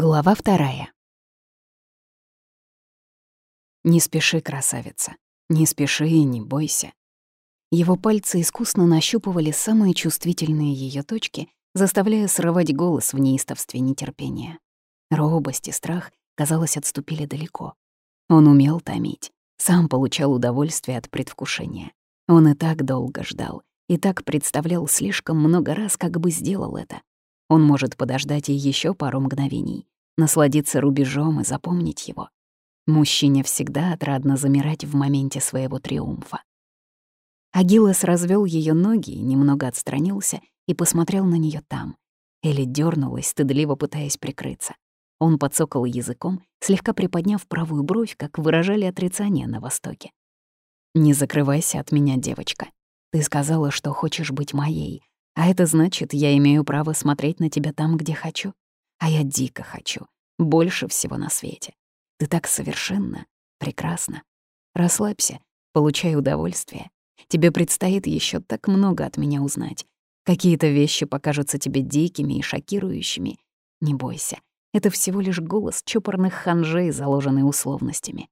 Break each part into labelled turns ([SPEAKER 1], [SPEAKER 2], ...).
[SPEAKER 1] Глава вторая. Не спеши, красавица, не спеши и не бойся. Его пальцы искусно нащупывали самые чувствительные ее точки, заставляя срывать голос в неистовстве нетерпения. Робость и страх, казалось, отступили далеко. Он умел томить, сам получал удовольствие от предвкушения. Он и так долго ждал, и так представлял слишком много раз, как бы сделал это. Он может подождать и еще пару мгновений, насладиться рубежом и запомнить его. Мужчине всегда отрадно замирать в моменте своего триумфа. Агилес развел ее ноги, немного отстранился и посмотрел на нее там. Элли дернулась, стыдливо пытаясь прикрыться. Он подсокал языком, слегка приподняв правую бровь, как выражали отрицание на Востоке. «Не закрывайся от меня, девочка. Ты сказала, что хочешь быть моей, а это значит, я имею право смотреть на тебя там, где хочу. А я дико хочу. Больше всего на свете. Ты так совершенно, прекрасна. Расслабься, получай удовольствие. Тебе предстоит еще так много от меня узнать. Какие-то вещи покажутся тебе дикими и шокирующими. Не бойся, это всего лишь голос чопорных ханжей, заложенный условностями.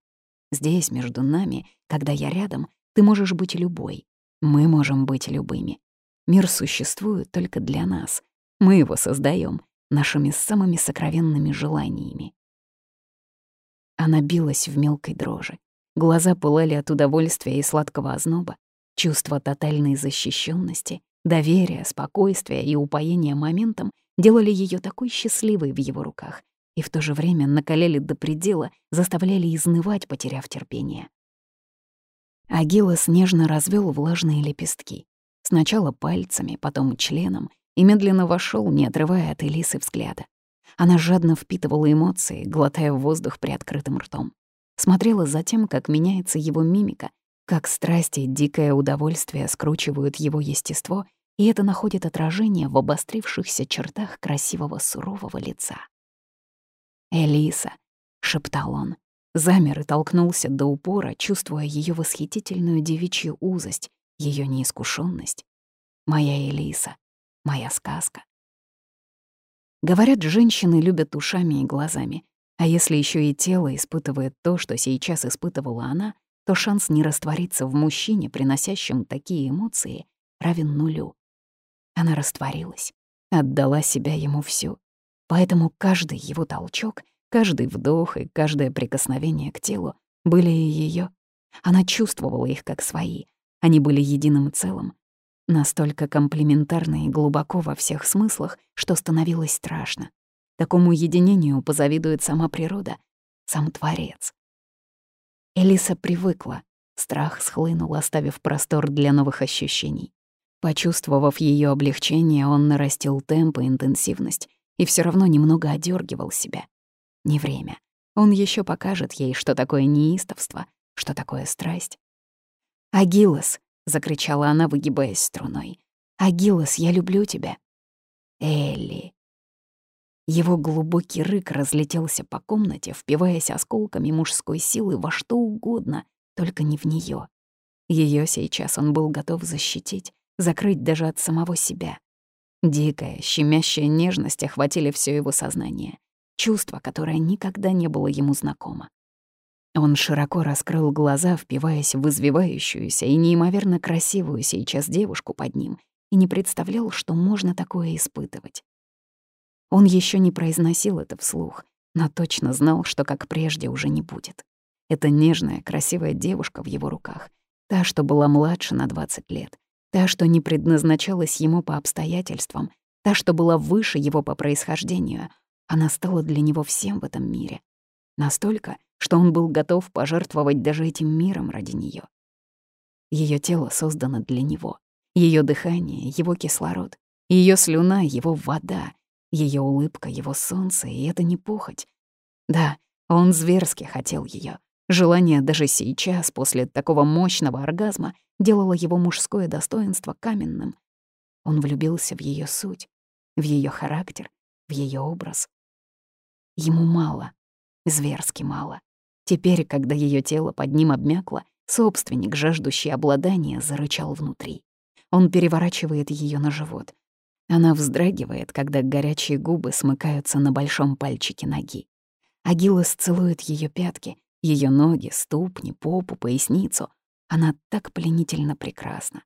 [SPEAKER 1] Здесь, между нами, когда я рядом, ты можешь быть любой. Мы можем быть любыми. Мир существует только для нас. Мы его создаем нашими самыми сокровенными желаниями. Она билась в мелкой дрожи. Глаза пылали от удовольствия и сладкого озноба, чувство тотальной защищенности, доверия, спокойствия и упоения моментом делали ее такой счастливой в его руках и в то же время накаляли до предела, заставляли изнывать, потеряв терпение. Агилос нежно развел влажные лепестки. Сначала пальцами, потом членом, и медленно вошел, не отрывая от Элисы взгляда. Она жадно впитывала эмоции, глотая воздух приоткрытым ртом. Смотрела за тем, как меняется его мимика, как страсти и дикое удовольствие скручивают его естество, и это находит отражение в обострившихся чертах красивого сурового лица. «Элиса», — шептал он, замер и толкнулся до упора, чувствуя ее восхитительную девичью узость, ее неискушенность. Моя Элиса, моя сказка. Говорят, женщины любят ушами и глазами, а если еще и тело испытывает то, что сейчас испытывала она, то шанс не раствориться в мужчине, приносящем такие эмоции, равен нулю. Она растворилась, отдала себя ему всю. Поэтому каждый его толчок, каждый вдох и каждое прикосновение к телу были и ее. Она чувствовала их как свои, они были единым целым, настолько комплементарны и глубоко во всех смыслах, что становилось страшно. Такому единению позавидует сама природа, сам Творец. Элиса привыкла, страх схлынул, оставив простор для новых ощущений. Почувствовав ее облегчение, он нарастил темп и интенсивность и все равно немного одергивал себя. Не время. Он еще покажет ей, что такое неистовство, что такое страсть. «Агилос!» — закричала она, выгибаясь струной. «Агилос, я люблю тебя!» «Элли!» Его глубокий рык разлетелся по комнате, впиваясь осколками мужской силы во что угодно, только не в нее. Ее сейчас он был готов защитить, закрыть даже от самого себя. Дикая, щемящая нежность охватили все его сознание, чувство, которое никогда не было ему знакомо. Он широко раскрыл глаза, впиваясь в извивающуюся и неимоверно красивую сейчас девушку под ним, и не представлял, что можно такое испытывать. Он еще не произносил это вслух, но точно знал, что как прежде уже не будет. Эта нежная, красивая девушка в его руках, та, что была младше на 20 лет, та, что не предназначалась ему по обстоятельствам, та, что была выше его по происхождению, она стала для него всем в этом мире. Настолько, что он был готов пожертвовать даже этим миром ради нее. Ее тело создано для него, ее дыхание, его кислород, ее слюна, его вода, ее улыбка, его солнце, и это не похоть. Да, он зверски хотел ее. Желание даже сейчас, после такого мощного оргазма, делало его мужское достоинство каменным. Он влюбился в ее суть, в ее характер, в ее образ. Ему мало, зверски мало. Теперь, когда ее тело под ним обмякло, собственник, жаждущий обладания, зарычал внутри. Он переворачивает ее на живот. Она вздрагивает, когда горячие губы смыкаются на большом пальчике ноги. Агилос целует ее пятки, ее ноги, ступни, попу, поясницу. Она так пленительно прекрасна.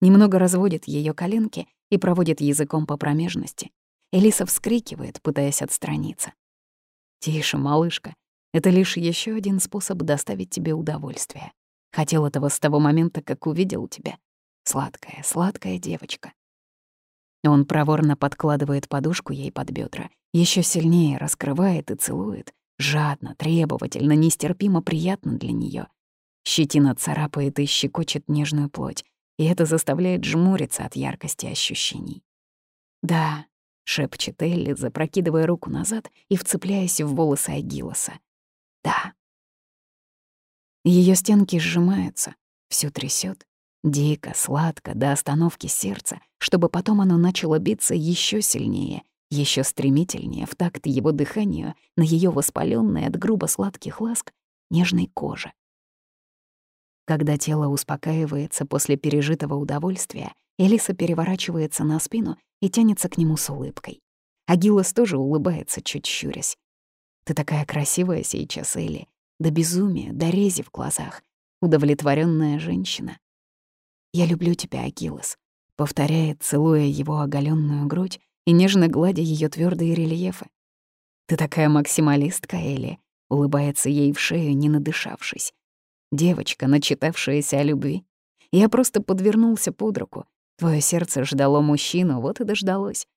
[SPEAKER 1] Немного разводит ее коленки и проводит языком по промежности. Элиса вскрикивает, пытаясь отстраниться. «Тише, малышка. Это лишь еще один способ доставить тебе удовольствие. Хотел этого с того момента, как увидел тебя. Сладкая, сладкая девочка. Он проворно подкладывает подушку ей под бедра, еще сильнее раскрывает и целует, жадно, требовательно, нестерпимо приятно для нее. Щетина царапает и щекочет нежную плоть, и это заставляет жмуриться от яркости ощущений. «Да», — шепчет Элли, запрокидывая руку назад и вцепляясь в волосы Агилоса. «Да». Ее стенки сжимаются, всю трясет, Дико, сладко, до остановки сердца, чтобы потом оно начало биться еще сильнее, еще стремительнее в такт его дыханию на ее воспаленной от грубо сладких ласк нежной коже. Когда тело успокаивается после пережитого удовольствия, Элиса переворачивается на спину и тянется к нему с улыбкой. Агилос тоже улыбается, чуть щурясь. «Ты такая красивая сейчас, Элли, до безумия, до рези в глазах, удовлетворенная женщина. «Я люблю тебя, Акилос», — повторяет, целуя его оголенную грудь и нежно гладя ее твердые рельефы. «Ты такая максималистка, Элли», — улыбается ей в шею, не надышавшись. «Девочка, начитавшаяся о любви. Я просто подвернулся под руку. Твое сердце ждало мужчину, вот и дождалось».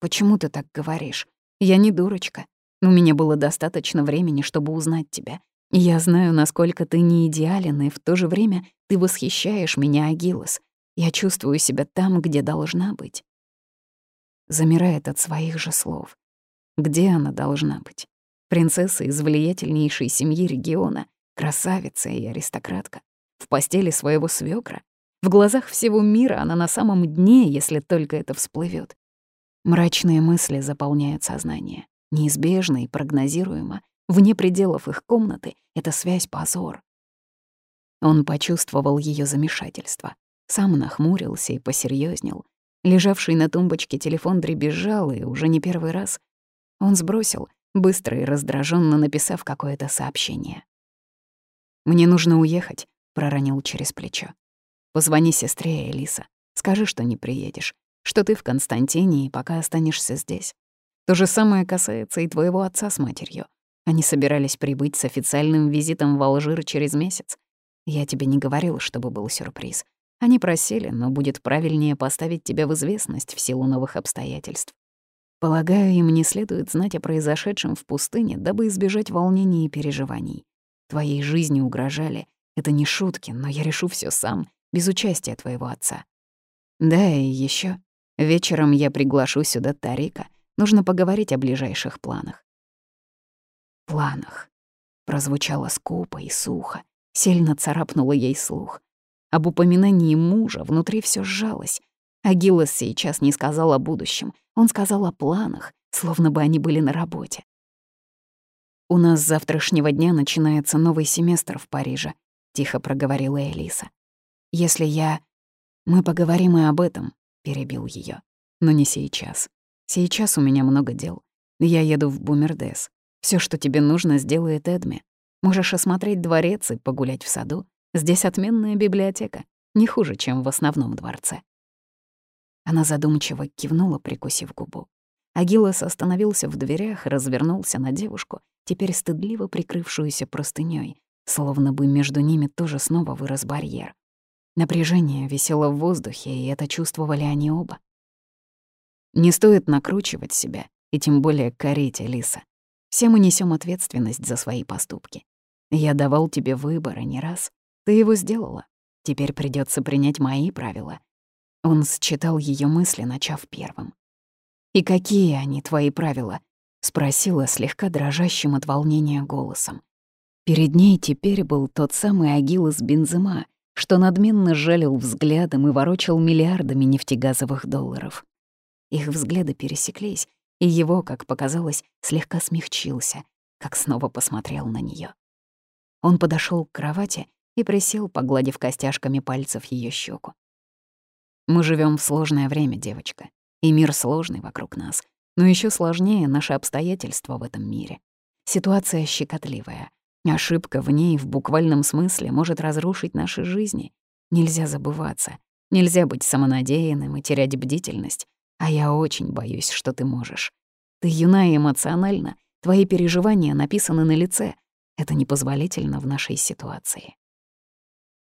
[SPEAKER 1] «Почему ты так говоришь? Я не дурочка. У меня было достаточно времени, чтобы узнать тебя. Я знаю, насколько ты не идеален, и в то же время ты восхищаешь меня, Агилос. Я чувствую себя там, где должна быть. Замирает от своих же слов. Где она должна быть? Принцесса из влиятельнейшей семьи региона, красавица и аристократка. В постели своего свекра. В глазах всего мира она на самом дне, если только это всплывет. Мрачные мысли заполняют сознание. Неизбежно и прогнозируемо, Вне пределов их комнаты эта связь — позор. Он почувствовал ее замешательство. Сам нахмурился и посерьезнел. Лежавший на тумбочке телефон дребезжал, и уже не первый раз. Он сбросил, быстро и раздраженно написав какое-то сообщение. «Мне нужно уехать», — проронил через плечо. «Позвони сестре, Элиса. Скажи, что не приедешь, что ты в Константине и пока останешься здесь. То же самое касается и твоего отца с матерью. Они собирались прибыть с официальным визитом в Алжир через месяц. Я тебе не говорил, чтобы был сюрприз. Они просили, но будет правильнее поставить тебя в известность в силу новых обстоятельств. Полагаю, им не следует знать о произошедшем в пустыне, дабы избежать волнений и переживаний. Твоей жизни угрожали. Это не шутки, но я решу все сам, без участия твоего отца. Да, и еще Вечером я приглашу сюда Тарика. Нужно поговорить о ближайших планах планах. Прозвучало скупо и сухо, сильно царапнуло ей слух. Об упоминании мужа внутри все сжалось. Агилос сейчас не сказал о будущем, он сказал о планах, словно бы они были на работе. «У нас с завтрашнего дня начинается новый семестр в Париже», — тихо проговорила Элиса. «Если я... Мы поговорим и об этом», — перебил ее. «Но не сейчас. Сейчас у меня много дел. Я еду в Бумердес. Все, что тебе нужно, сделает Эдми. Можешь осмотреть дворец и погулять в саду. Здесь отменная библиотека, не хуже, чем в основном дворце». Она задумчиво кивнула, прикусив губу. Агилос остановился в дверях, развернулся на девушку, теперь стыдливо прикрывшуюся простынёй, словно бы между ними тоже снова вырос барьер. Напряжение висело в воздухе, и это чувствовали они оба. Не стоит накручивать себя, и тем более корить Алиса. Все мы несем ответственность за свои поступки. Я давал тебе выбор, не раз. Ты его сделала. Теперь придется принять мои правила. Он считал ее мысли, начав первым. «И какие они, твои правила?» — спросила слегка дрожащим от волнения голосом. Перед ней теперь был тот самый Агил из Бензема, что надменно жалил взглядом и ворочал миллиардами нефтегазовых долларов. Их взгляды пересеклись, и его, как показалось, слегка смягчился, как снова посмотрел на нее. Он подошел к кровати и присел, погладив костяшками пальцев ее щеку. «Мы живем в сложное время, девочка, И мир сложный вокруг нас, но еще сложнее наши обстоятельства в этом мире. Ситуация щекотливая. Ошибка в ней в буквальном смысле может разрушить наши жизни. Нельзя забываться. Нельзя быть самонадеянным и терять бдительность. А я очень боюсь, что ты можешь. Ты юна и эмоциональна, твои переживания написаны на лице. Это непозволительно в нашей ситуации.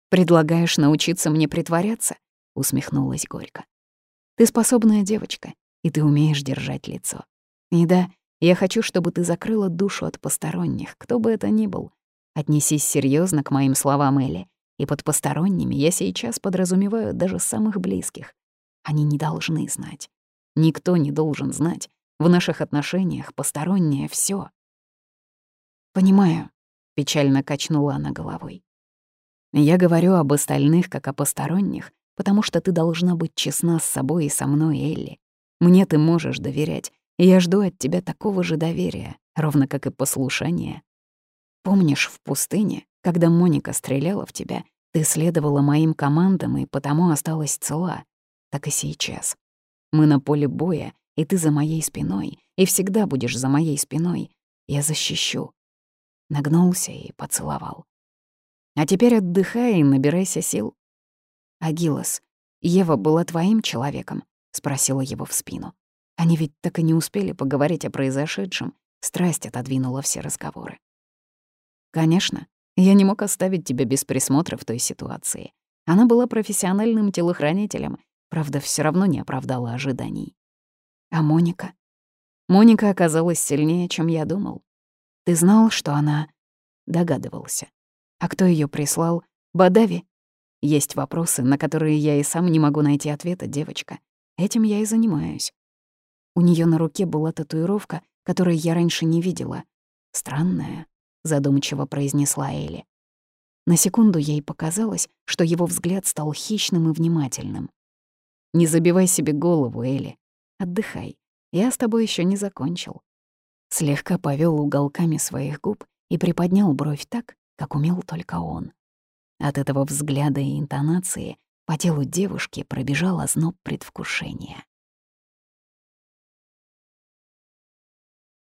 [SPEAKER 1] «Предлагаешь научиться мне притворяться?» — усмехнулась горько. «Ты способная девочка, и ты умеешь держать лицо. И да, я хочу, чтобы ты закрыла душу от посторонних, кто бы это ни был. Отнесись серьезно к моим словам, Элли. И под посторонними я сейчас подразумеваю даже самых близких. Они не должны знать. Никто не должен знать. В наших отношениях постороннее все. «Понимаю», — печально качнула она головой. «Я говорю об остальных, как о посторонних, потому что ты должна быть честна с собой и со мной, Элли. Мне ты можешь доверять, и я жду от тебя такого же доверия, ровно как и послушания. Помнишь, в пустыне, когда Моника стреляла в тебя, ты следовала моим командам и потому осталась цела. Так и сейчас. Мы на поле боя, и ты за моей спиной, и всегда будешь за моей спиной. Я защищу. Нагнулся и поцеловал. А теперь отдыхай и набирайся сил. Агилос, Ева была твоим человеком? Спросила его в спину. Они ведь так и не успели поговорить о произошедшем. Страсть отодвинула все разговоры. Конечно, я не мог оставить тебя без присмотра в той ситуации. Она была профессиональным телохранителем, правда, все равно не оправдала ожиданий. А Моника? Моника оказалась сильнее, чем я думал. Ты знал, что она... Догадывался. А кто ее прислал? Бадави? Есть вопросы, на которые я и сам не могу найти ответа, девочка. Этим я и занимаюсь. У нее на руке была татуировка, которую я раньше не видела. Странная, задумчиво произнесла Элли. На секунду ей показалось, что его взгляд стал хищным и внимательным. «Не забивай себе голову, Элли. Отдыхай. Я с тобой еще не закончил». Слегка повел уголками своих губ и приподнял бровь так, как умел только он. От этого взгляда и интонации по телу девушки пробежал озноб предвкушения.